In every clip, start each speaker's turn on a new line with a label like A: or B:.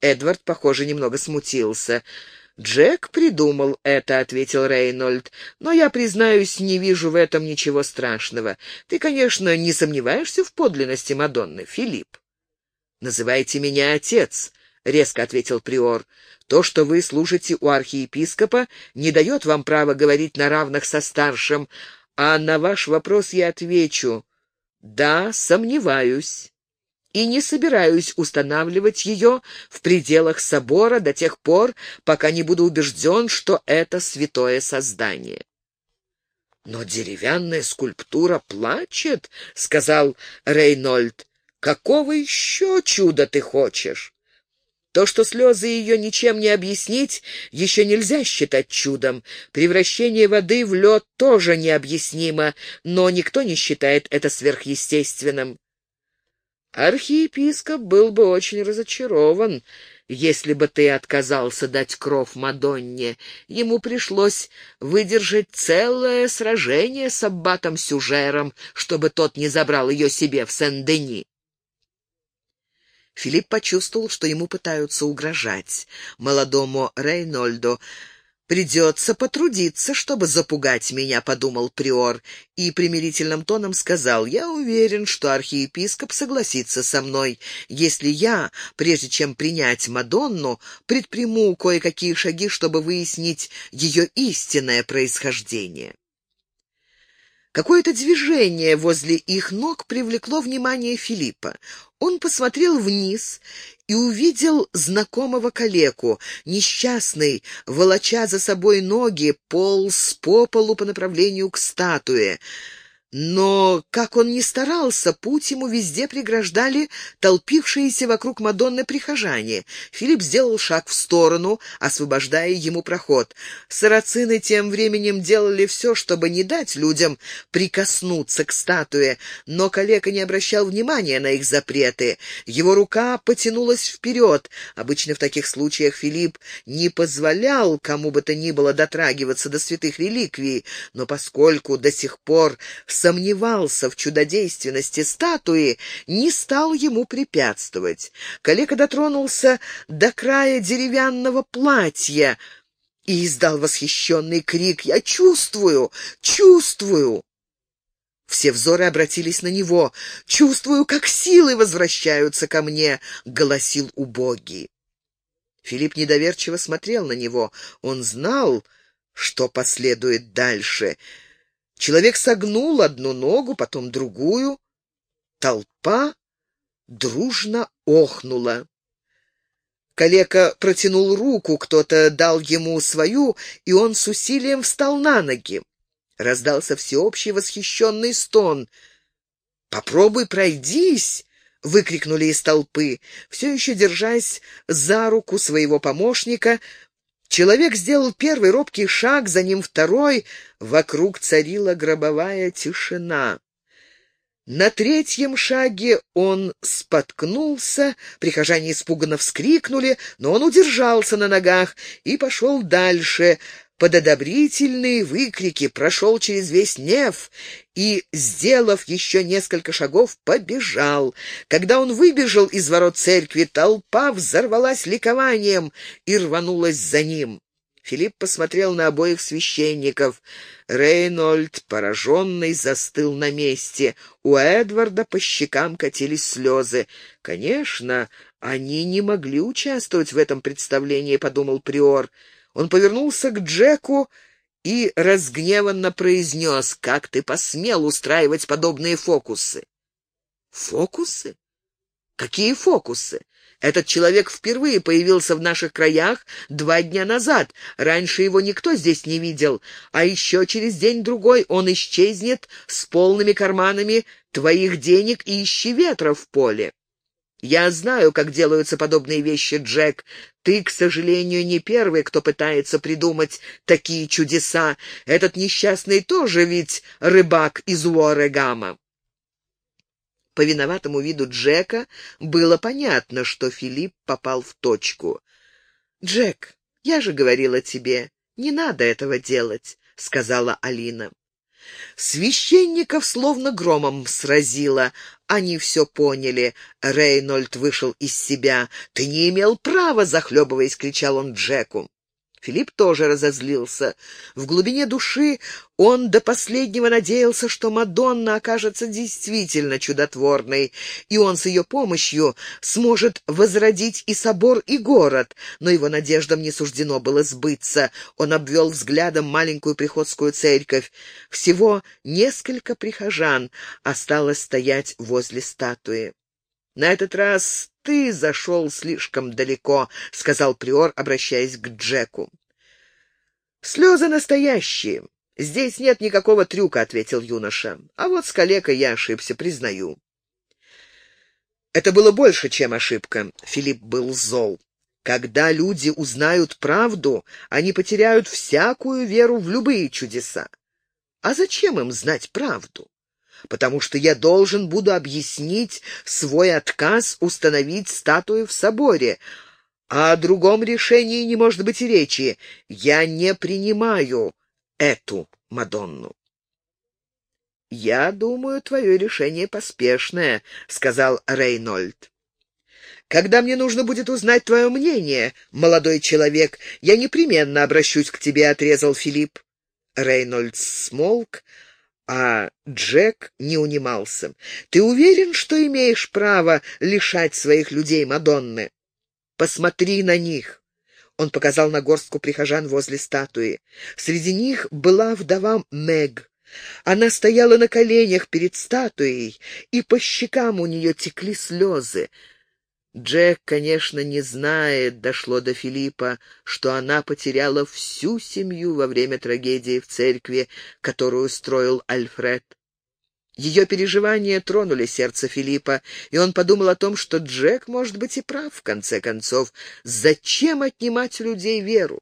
A: Эдвард, похоже, немного смутился. «Джек придумал это», — ответил Рейнольд. «Но я, признаюсь, не вижу в этом ничего страшного. Ты, конечно, не сомневаешься в подлинности Мадонны, Филипп?» «Называйте меня отец», — резко ответил приор. «То, что вы служите у архиепископа, не дает вам права говорить на равных со старшим, а на ваш вопрос я отвечу. Да, сомневаюсь» и не собираюсь устанавливать ее в пределах собора до тех пор, пока не буду убежден, что это святое создание. «Но деревянная скульптура плачет», — сказал Рейнольд. «Какого еще чуда ты хочешь?» То, что слезы ее ничем не объяснить, еще нельзя считать чудом. Превращение воды в лед тоже необъяснимо, но никто не считает это сверхъестественным. Архиепископ был бы очень разочарован, если бы ты отказался дать кров Мадонне. Ему пришлось выдержать целое сражение с аббатом Сюжером, чтобы тот не забрал ее себе в Сен-Дени. Филипп почувствовал, что ему пытаются угрожать. Молодому Рейнольду «Придется потрудиться, чтобы запугать меня», — подумал приор, и примирительным тоном сказал, «Я уверен, что архиепископ согласится со мной, если я, прежде чем принять Мадонну, предприму кое-какие шаги, чтобы выяснить ее истинное происхождение». Какое-то движение возле их ног привлекло внимание Филиппа. Он посмотрел вниз и увидел знакомого калеку. Несчастный, волоча за собой ноги, полз по полу по направлению к статуе. Но, как он ни старался, путь ему везде преграждали толпившиеся вокруг Мадонны прихожане. Филипп сделал шаг в сторону, освобождая ему проход. Сарацины тем временем делали все, чтобы не дать людям прикоснуться к статуе, но калека не обращал внимания на их запреты. Его рука потянулась вперед. Обычно в таких случаях Филипп не позволял кому бы то ни было дотрагиваться до святых реликвий, но поскольку до сих пор сомневался в чудодейственности статуи, не стал ему препятствовать. Калека дотронулся до края деревянного платья и издал восхищенный крик «Я чувствую! Чувствую!» Все взоры обратились на него. «Чувствую, как силы возвращаются ко мне!» — голосил убогий. Филипп недоверчиво смотрел на него. Он знал, что последует дальше — Человек согнул одну ногу, потом другую. Толпа дружно охнула. Калека протянул руку, кто-то дал ему свою, и он с усилием встал на ноги. Раздался всеобщий восхищенный стон. «Попробуй пройдись!» — выкрикнули из толпы. Все еще держась за руку своего помощника, Человек сделал первый робкий шаг, за ним второй. Вокруг царила гробовая тишина. На третьем шаге он споткнулся, прихожане испуганно вскрикнули, но он удержался на ногах и пошел дальше, под одобрительные выкрики прошел через весь неф и, сделав еще несколько шагов, побежал. Когда он выбежал из ворот церкви, толпа взорвалась ликованием и рванулась за ним. Филипп посмотрел на обоих священников. Рейнольд, пораженный, застыл на месте. У Эдварда по щекам катились слезы. «Конечно, они не могли участвовать в этом представлении», — подумал Приор. Он повернулся к Джеку и разгневанно произнес, «Как ты посмел устраивать подобные фокусы?» «Фокусы? Какие фокусы? Этот человек впервые появился в наших краях два дня назад. Раньше его никто здесь не видел, а еще через день-другой он исчезнет с полными карманами твоих денег и ищи ветра в поле. Я знаю, как делаются подобные вещи, Джек. Ты, к сожалению, не первый, кто пытается придумать такие чудеса. Этот несчастный тоже ведь рыбак из Уорегама. По виноватому виду Джека было понятно, что Филипп попал в точку. «Джек, я же говорила тебе, не надо этого делать», — сказала Алина. Священников словно громом сразило. Они все поняли. Рейнольд вышел из себя. «Ты не имел права!» — захлебываясь, кричал он Джеку. Филипп тоже разозлился. В глубине души он до последнего надеялся, что Мадонна окажется действительно чудотворной, и он с ее помощью сможет возродить и собор, и город. Но его надеждам не суждено было сбыться. Он обвел взглядом маленькую приходскую церковь. Всего несколько прихожан осталось стоять возле статуи. На этот раз ты зашел слишком далеко», — сказал приор, обращаясь к Джеку. «Слезы настоящие. Здесь нет никакого трюка», — ответил юноша. «А вот с калекой я ошибся, признаю». Это было больше, чем ошибка. Филипп был зол. Когда люди узнают правду, они потеряют всякую веру в любые чудеса. А зачем им знать правду? Потому что я должен буду объяснить свой отказ установить статую в соборе. А о другом решении не может быть и речи. Я не принимаю эту Мадонну. «Я думаю, твое решение поспешное», — сказал Рейнольд. «Когда мне нужно будет узнать твое мнение, молодой человек, я непременно обращусь к тебе», — отрезал Филипп. Рейнольд смолк, а Джек не унимался. «Ты уверен, что имеешь право лишать своих людей Мадонны? Посмотри на них!» Он показал на горстку прихожан возле статуи. Среди них была вдова Мэг. Она стояла на коленях перед статуей, и по щекам у нее текли слезы. Джек, конечно, не знает, дошло до Филиппа, что она потеряла всю семью во время трагедии в церкви, которую строил Альфред. Ее переживания тронули сердце Филиппа, и он подумал о том, что Джек, может быть, и прав, в конце концов. Зачем отнимать людей веру?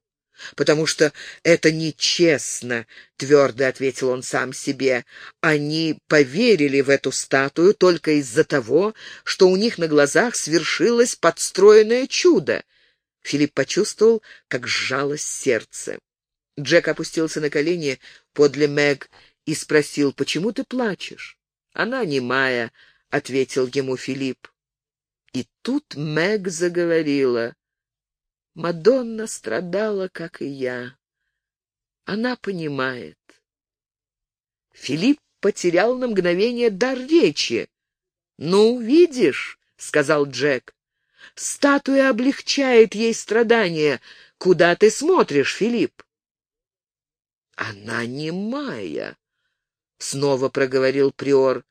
A: «Потому что это нечестно», — твердо ответил он сам себе. «Они поверили в эту статую только из-за того, что у них на глазах свершилось подстроенное чудо». Филипп почувствовал, как сжалось сердце. Джек опустился на колени подле Мэг и спросил, «Почему ты плачешь?» «Она немая», — ответил ему Филипп. И тут Мэг заговорила. Мадонна страдала, как и я. Она понимает. Филипп потерял на мгновение дар речи. «Ну, видишь», — сказал Джек, — «статуя облегчает ей страдания. Куда ты смотришь, Филипп?» «Она не Майя», — снова проговорил Приор.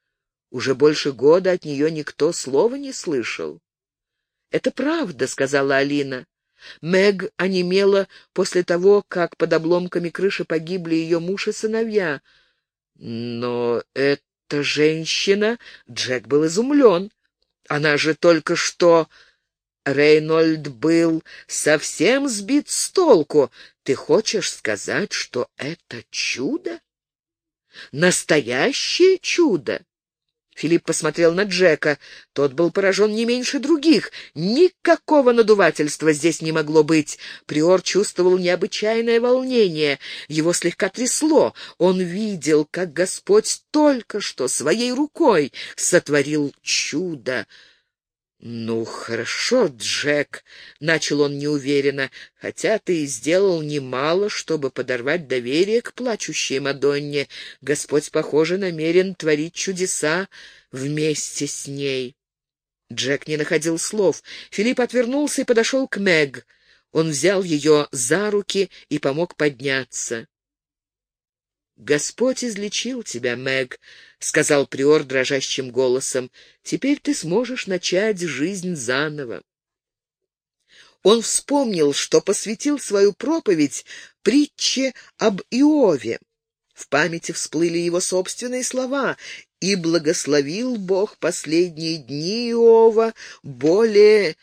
A: «Уже больше года от нее никто слова не слышал». «Это правда», — сказала Алина. Мэг онемела после того, как под обломками крыши погибли ее муж и сыновья. Но эта женщина... Джек был изумлен. Она же только что... Рейнольд был совсем сбит с толку. Ты хочешь сказать, что это чудо? Настоящее чудо? Филипп посмотрел на Джека. Тот был поражен не меньше других. Никакого надувательства здесь не могло быть. Приор чувствовал необычайное волнение. Его слегка трясло. Он видел, как Господь только что своей рукой сотворил чудо. «Ну, хорошо, Джек», — начал он неуверенно, — «хотя ты и сделал немало, чтобы подорвать доверие к плачущей Мадонне. Господь, похоже, намерен творить чудеса вместе с ней». Джек не находил слов. Филипп отвернулся и подошел к Мэг. Он взял ее за руки и помог подняться. «Господь излечил тебя, Мэг», — сказал приор дрожащим голосом. «Теперь ты сможешь начать жизнь заново». Он вспомнил, что посвятил свою проповедь притче об Иове. В памяти всплыли его собственные слова «И благословил Бог последние дни Иова более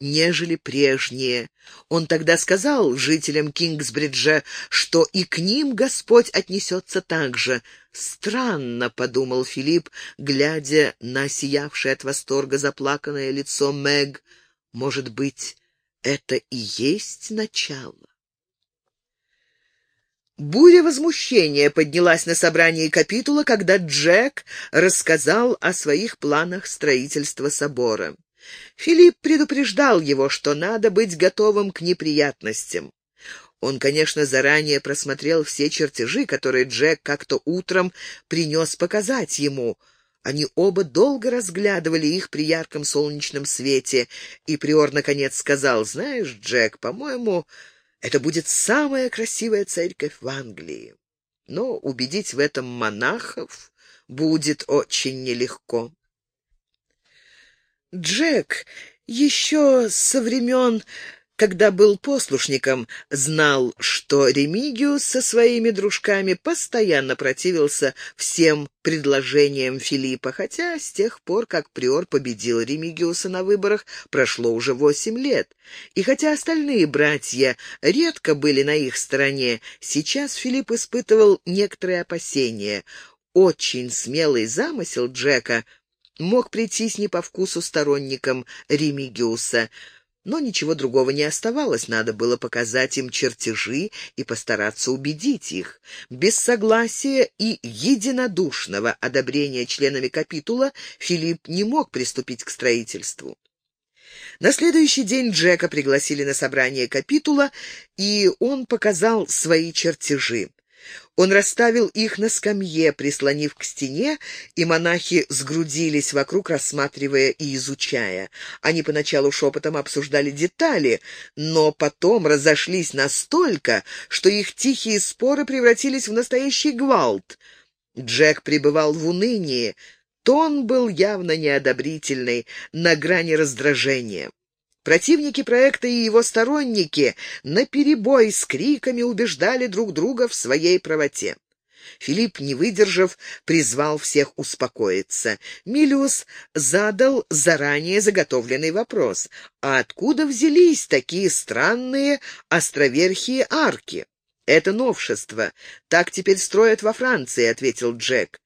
A: нежели прежние. Он тогда сказал жителям Кингсбриджа, что и к ним Господь отнесется так же. «Странно», — подумал Филипп, глядя на сиявшее от восторга заплаканное лицо Мэг. «Может быть, это и есть начало?» Буря возмущения поднялась на собрании капитула, когда Джек рассказал о своих планах строительства собора. Филипп предупреждал его, что надо быть готовым к неприятностям. Он, конечно, заранее просмотрел все чертежи, которые Джек как-то утром принес показать ему. Они оба долго разглядывали их при ярком солнечном свете, и Приор наконец сказал, «Знаешь, Джек, по-моему, это будет самая красивая церковь в Англии. Но убедить в этом монахов будет очень нелегко. Джек еще со времен когда был послушником, знал, что Ремигиус со своими дружками постоянно противился всем предложениям Филиппа, хотя с тех пор, как Приор победил Ремигиуса на выборах, прошло уже восемь лет. И хотя остальные братья редко были на их стороне, сейчас Филипп испытывал некоторые опасения. Очень смелый замысел Джека мог прийтись не по вкусу сторонникам Ремигиуса — но ничего другого не оставалось, надо было показать им чертежи и постараться убедить их. Без согласия и единодушного одобрения членами капитула Филипп не мог приступить к строительству. На следующий день Джека пригласили на собрание капитула, и он показал свои чертежи. Он расставил их на скамье, прислонив к стене, и монахи сгрудились вокруг, рассматривая и изучая. Они поначалу шепотом обсуждали детали, но потом разошлись настолько, что их тихие споры превратились в настоящий гвалт. Джек пребывал в унынии. Тон был явно неодобрительный, на грани раздражения. Противники проекта и его сторонники наперебой с криками убеждали друг друга в своей правоте. Филипп, не выдержав, призвал всех успокоиться. Милиус задал заранее заготовленный вопрос. А откуда взялись такие странные островерхие арки? «Это новшество. Так теперь строят во Франции», — ответил Джек.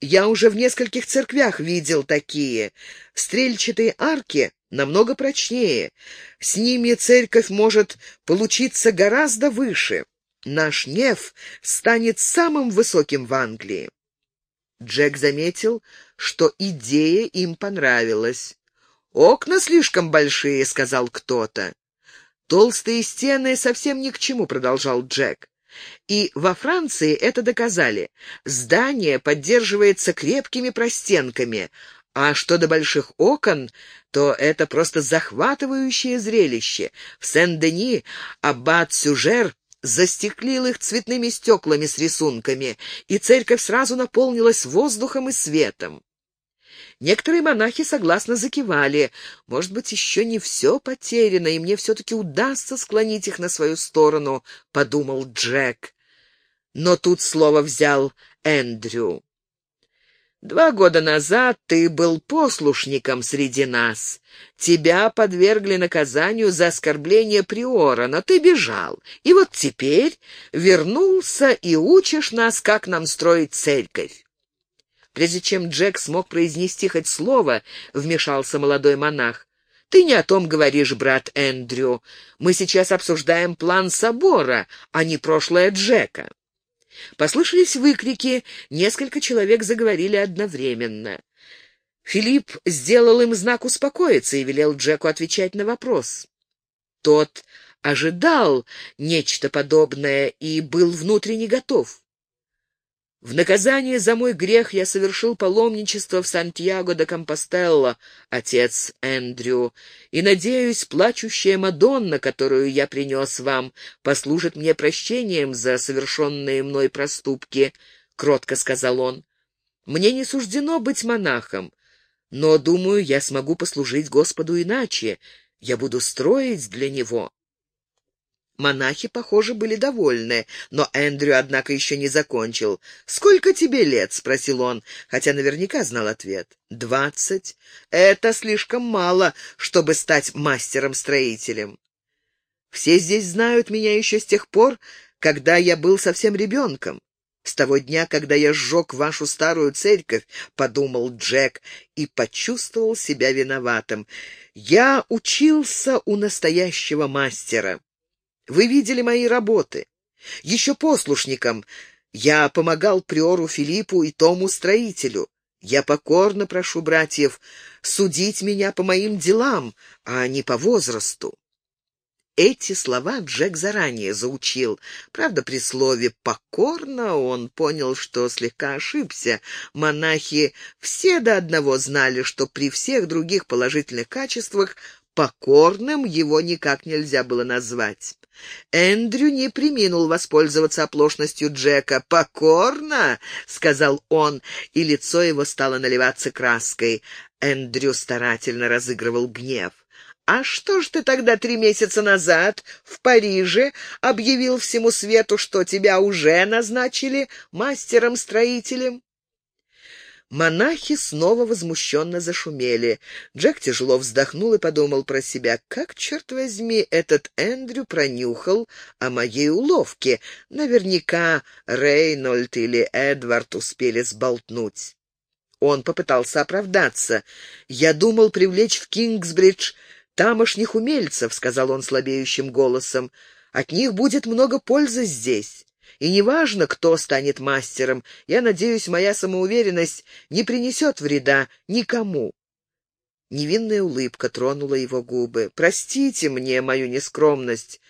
A: «Я уже в нескольких церквях видел такие. Стрельчатые арки намного прочнее. С ними церковь может получиться гораздо выше. Наш неф станет самым высоким в Англии. Джек заметил, что идея им понравилась. «Окна слишком большие», — сказал кто-то. «Толстые стены совсем ни к чему», — продолжал Джек. И во Франции это доказали. Здание поддерживается крепкими простенками, а что до больших окон, то это просто захватывающее зрелище. В Сен-Дени аббат Сюжер застеклил их цветными стеклами с рисунками, и церковь сразу наполнилась воздухом и светом. Некоторые монахи согласно закивали. Может быть, еще не все потеряно, и мне все-таки удастся склонить их на свою сторону, — подумал Джек. Но тут слово взял Эндрю. Два года назад ты был послушником среди нас. Тебя подвергли наказанию за оскорбление приора, но ты бежал. И вот теперь вернулся и учишь нас, как нам строить церковь. Прежде чем Джек смог произнести хоть слово, вмешался молодой монах. «Ты не о том говоришь, брат Эндрю. Мы сейчас обсуждаем план собора, а не прошлое Джека». Послышались выкрики, несколько человек заговорили одновременно. Филипп сделал им знак успокоиться и велел Джеку отвечать на вопрос. Тот ожидал нечто подобное и был внутренне готов. В наказание за мой грех я совершил паломничество в Сантьяго де Компостелло, отец Эндрю, и, надеюсь, плачущая Мадонна, которую я принес вам, послужит мне прощением за совершенные мной проступки, — кротко сказал он. Мне не суждено быть монахом, но, думаю, я смогу послужить Господу иначе. Я буду строить для Него. Монахи, похоже, были довольны, но Эндрю, однако, еще не закончил. «Сколько тебе лет?» — спросил он, хотя наверняка знал ответ. «Двадцать. Это слишком мало, чтобы стать мастером-строителем. Все здесь знают меня еще с тех пор, когда я был совсем ребенком. С того дня, когда я сжег вашу старую церковь, — подумал Джек и почувствовал себя виноватым. Я учился у настоящего мастера. Вы видели мои работы. Еще послушником я помогал приору Филиппу и тому строителю. Я покорно прошу братьев судить меня по моим делам, а не по возрасту. Эти слова Джек заранее заучил. Правда, при слове «покорно» он понял, что слегка ошибся. Монахи все до одного знали, что при всех других положительных качествах покорным его никак нельзя было назвать. Эндрю не приминул воспользоваться оплошностью Джека. «Покорно!» — сказал он, и лицо его стало наливаться краской. Эндрю старательно разыгрывал гнев. «А что ж ты тогда три месяца назад в Париже объявил всему свету, что тебя уже назначили мастером-строителем?» Монахи снова возмущенно зашумели. Джек тяжело вздохнул и подумал про себя, как, черт возьми, этот Эндрю пронюхал о моей уловке. Наверняка Рейнольд или Эдвард успели сболтнуть. Он попытался оправдаться. «Я думал привлечь в Кингсбридж тамошних умельцев», — сказал он слабеющим голосом. «От них будет много пользы здесь». И неважно, кто станет мастером, я надеюсь, моя самоуверенность не принесет вреда никому. Невинная улыбка тронула его губы. «Простите мне мою нескромность».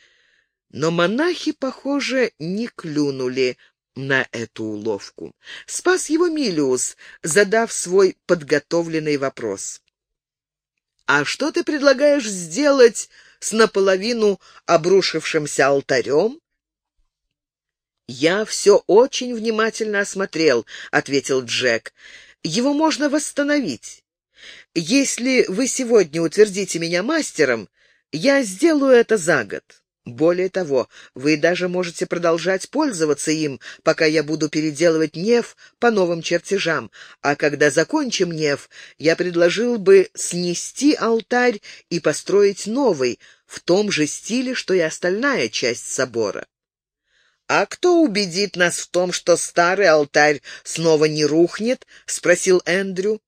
A: Но монахи, похоже, не клюнули на эту уловку. Спас его Милиус, задав свой подготовленный вопрос. «А что ты предлагаешь сделать с наполовину обрушившимся алтарем?» «Я все очень внимательно осмотрел», — ответил Джек. «Его можно восстановить. Если вы сегодня утвердите меня мастером, я сделаю это за год. Более того, вы даже можете продолжать пользоваться им, пока я буду переделывать неф по новым чертежам, а когда закончим неф, я предложил бы снести алтарь и построить новый, в том же стиле, что и остальная часть собора. «А кто убедит нас в том, что старый алтарь снова не рухнет?» — спросил Эндрю.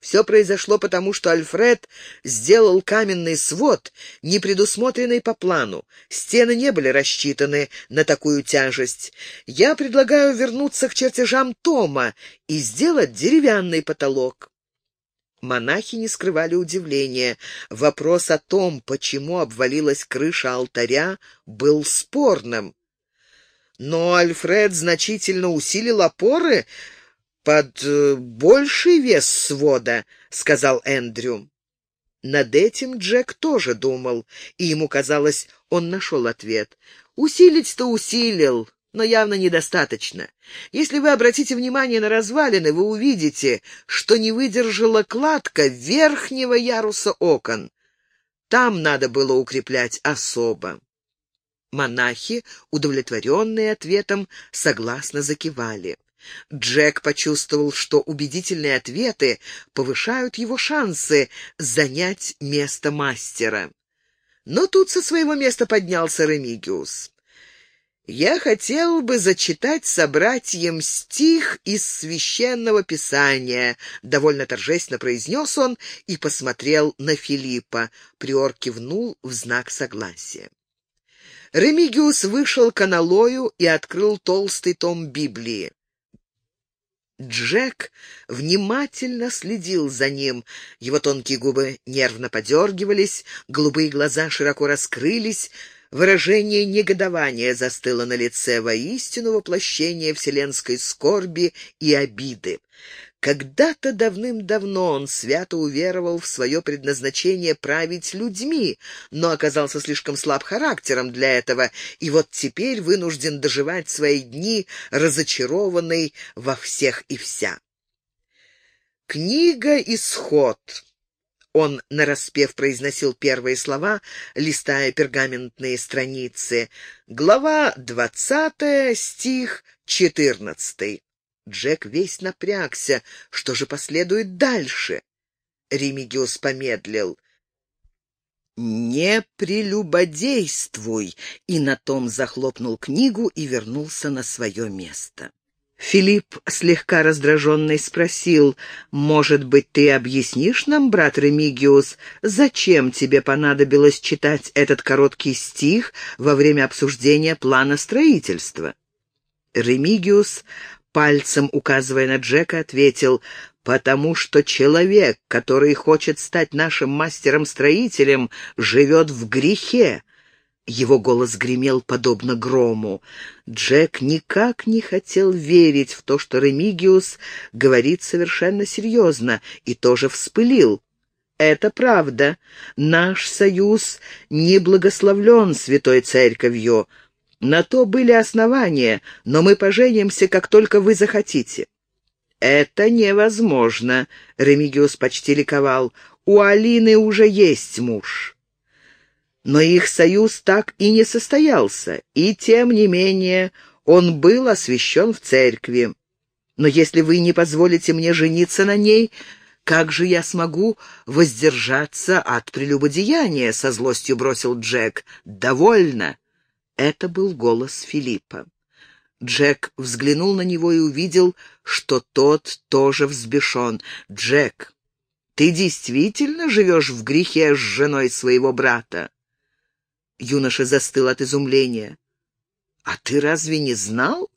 A: Все произошло потому, что Альфред сделал каменный свод, не предусмотренный по плану. Стены не были рассчитаны на такую тяжесть. Я предлагаю вернуться к чертежам Тома и сделать деревянный потолок. Монахи не скрывали удивления. Вопрос о том, почему обвалилась крыша алтаря, был спорным. Но Альфред значительно усилил опоры, под э, больший вес свода», — сказал Эндрю. Над этим Джек тоже думал, и ему казалось, он нашел ответ. «Усилить-то усилил, но явно недостаточно. Если вы обратите внимание на развалины, вы увидите, что не выдержала кладка верхнего яруса окон. Там надо было укреплять особо». Монахи, удовлетворенные ответом, согласно закивали. Джек почувствовал, что убедительные ответы повышают его шансы занять место мастера. Но тут со своего места поднялся Ремигиус. «Я хотел бы зачитать собратьям стих из Священного Писания», — довольно торжественно произнес он и посмотрел на Филиппа. Приор кивнул в знак согласия. Ремигиус вышел к аналою и открыл толстый том Библии. Джек внимательно следил за ним. Его тонкие губы нервно подергивались, голубые глаза широко раскрылись, выражение негодования застыло на лице воистину воплощение вселенской скорби и обиды. Когда-то давным-давно он свято уверовал в свое предназначение править людьми, но оказался слишком слаб характером для этого, и вот теперь вынужден доживать свои дни, разочарованный во всех и вся. Книга «Исход». Он нараспев произносил первые слова, листая пергаментные страницы. Глава двадцатая, стих четырнадцатый. Джек весь напрягся. Что же последует дальше? Ремигиус помедлил. «Не прелюбодействуй!» и на том захлопнул книгу и вернулся на свое место. Филипп, слегка раздраженный, спросил, «Может быть, ты объяснишь нам, брат Ремигиус, зачем тебе понадобилось читать этот короткий стих во время обсуждения плана строительства?» Ремигиус, пальцем указывая на Джека, ответил, «Потому что человек, который хочет стать нашим мастером-строителем, живет в грехе, его голос гремел подобно грому. Джек никак не хотел верить в то, что Ремигиус говорит совершенно серьезно, и тоже вспылил. «Это правда. Наш союз не благословлен Святой Церковью. На то были основания, но мы поженимся, как только вы захотите». «Это невозможно», — Ремигиус почти ликовал. «У Алины уже есть муж». Но их союз так и не состоялся, и тем не менее он был освящен в церкви. Но если вы не позволите мне жениться на ней, как же я смогу воздержаться от прелюбодеяния?» — со злостью бросил Джек. «Довольно!» Это был голос Филиппа. Джек взглянул на него и увидел, что тот тоже взбешен. «Джек, ты действительно живешь в грехе с женой своего брата?» Юноша застыл от изумления. «А ты разве не знал?»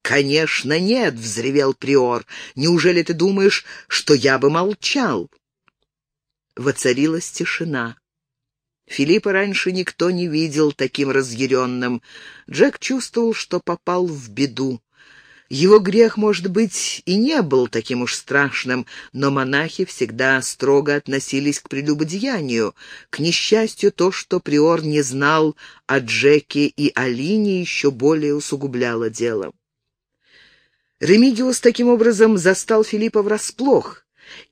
A: «Конечно нет!» — взревел Приор. «Неужели ты думаешь, что я бы молчал?» Воцарилась тишина. Филиппа раньше никто не видел таким разъяренным. Джек чувствовал, что попал в беду. Его грех, может быть, и не был таким уж страшным, но монахи всегда строго относились к прелюбодеянию. К несчастью, то, что Приор не знал о Джеке и Алине, еще более усугубляло дело. Ремигиус таким образом застал Филиппа врасплох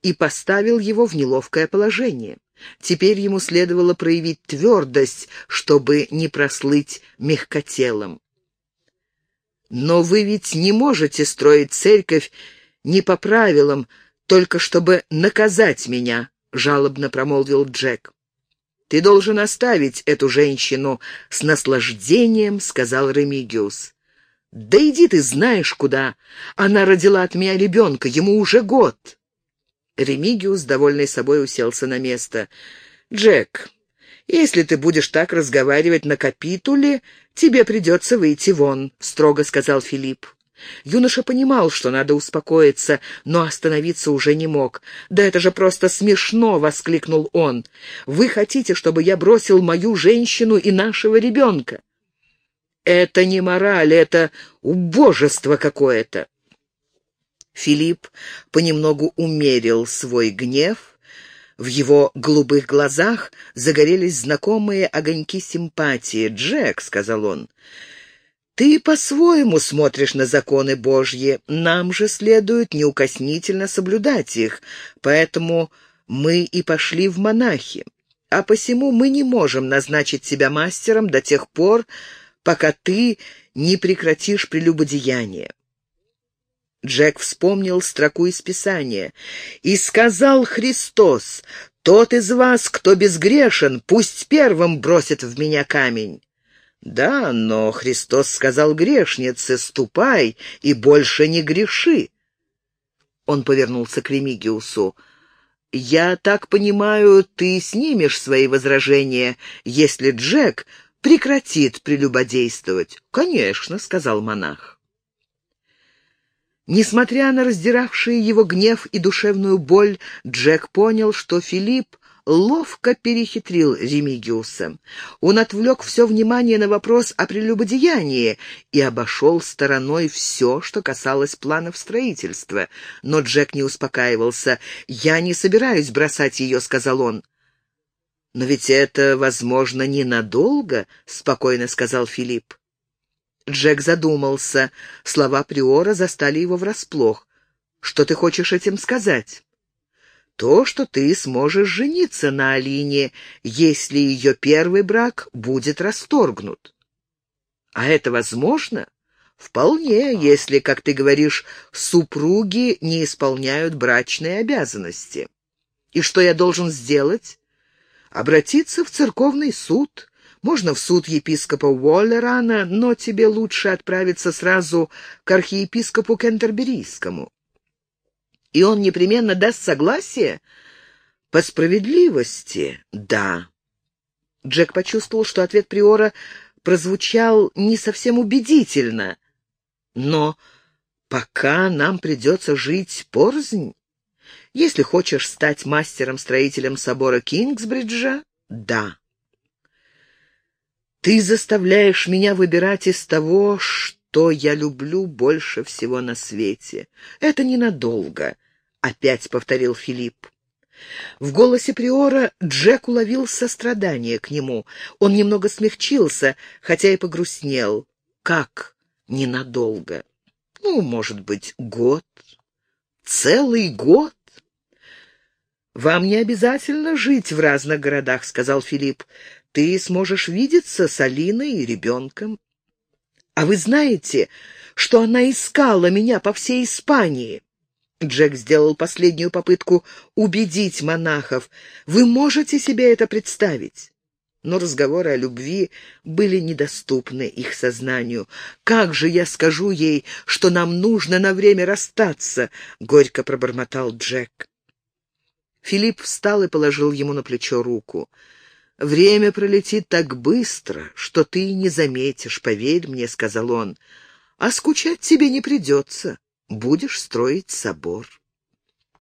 A: и поставил его в неловкое положение. Теперь ему следовало проявить твердость, чтобы не прослыть мягкотелым. Но вы ведь не можете строить церковь не по правилам, только чтобы наказать меня, — жалобно промолвил Джек. «Ты должен оставить эту женщину с наслаждением», — сказал Ремигиус. «Да иди ты знаешь куда. Она родила от меня ребенка, ему уже год». Ремигиус, довольный собой, уселся на место. «Джек, если ты будешь так разговаривать на капитуле, тебе придется выйти вон», — строго сказал Филипп. Юноша понимал, что надо успокоиться, но остановиться уже не мог. «Да это же просто смешно!» — воскликнул он. «Вы хотите, чтобы я бросил мою женщину и нашего ребенка?» «Это не мораль, это убожество какое-то!» Филипп понемногу умерил свой гнев в его голубых глазах загорелись знакомые огоньки симпатии. «Джек», — сказал он, — «ты по-своему смотришь на законы Божьи, нам же следует неукоснительно соблюдать их, поэтому мы и пошли в монахи. А посему мы не можем назначить себя мастером до тех пор, пока ты не прекратишь прелюбодеяние. Джек вспомнил строку из Писания. «И сказал Христос, тот из вас, кто безгрешен, пусть первым бросит в меня камень». «Да, но Христос сказал грешнице, ступай и больше не греши». Он повернулся к Ремигиусу. «Я так понимаю, ты снимешь свои возражения, если Джек прекратит прелюбодействовать?» «Конечно», — сказал монах. Несмотря на раздиравшие его гнев и душевную боль, Джек понял, что Филипп ловко перехитрил Ремигиуса. Он отвлек все внимание на вопрос о прелюбодеянии и обошел стороной все, что касалось планов строительства. Но Джек не успокаивался. «Я не собираюсь бросать ее», — сказал он. «Но ведь это, возможно, ненадолго», — спокойно сказал Филипп. Джек задумался. Слова Приора застали его врасплох. «Что ты хочешь этим сказать?» «То, что ты сможешь жениться на Алине, если ее первый брак будет расторгнут». «А это возможно?» «Вполне, если, как ты говоришь, супруги не исполняют брачные обязанности». «И что я должен сделать?» «Обратиться в церковный суд». Можно в суд епископа Уоллерана, но тебе лучше отправиться сразу к архиепископу Кентерберийскому. И он непременно даст согласие? По справедливости, да. Джек почувствовал, что ответ Приора прозвучал не совсем убедительно. Но пока нам придется жить порознь. Если хочешь стать мастером-строителем собора Кингсбриджа, да. Ты заставляешь меня выбирать из того, что я люблю больше всего на свете. Это ненадолго, — опять повторил Филипп. В голосе Приора Джек уловил сострадание к нему. Он немного смягчился, хотя и погрустнел. Как ненадолго? Ну, может быть, год? Целый год? «Вам не обязательно жить в разных городах», — сказал Филипп. «Ты сможешь видеться с Алиной и ребенком». «А вы знаете, что она искала меня по всей Испании?» Джек сделал последнюю попытку убедить монахов. «Вы можете себе это представить?» Но разговоры о любви были недоступны их сознанию. «Как же я скажу ей, что нам нужно на время расстаться?» — горько пробормотал Джек. Филипп встал и положил ему на плечо руку. «Время пролетит так быстро, что ты не заметишь, поверь мне», — сказал он. «А скучать тебе не придется будешь строить собор.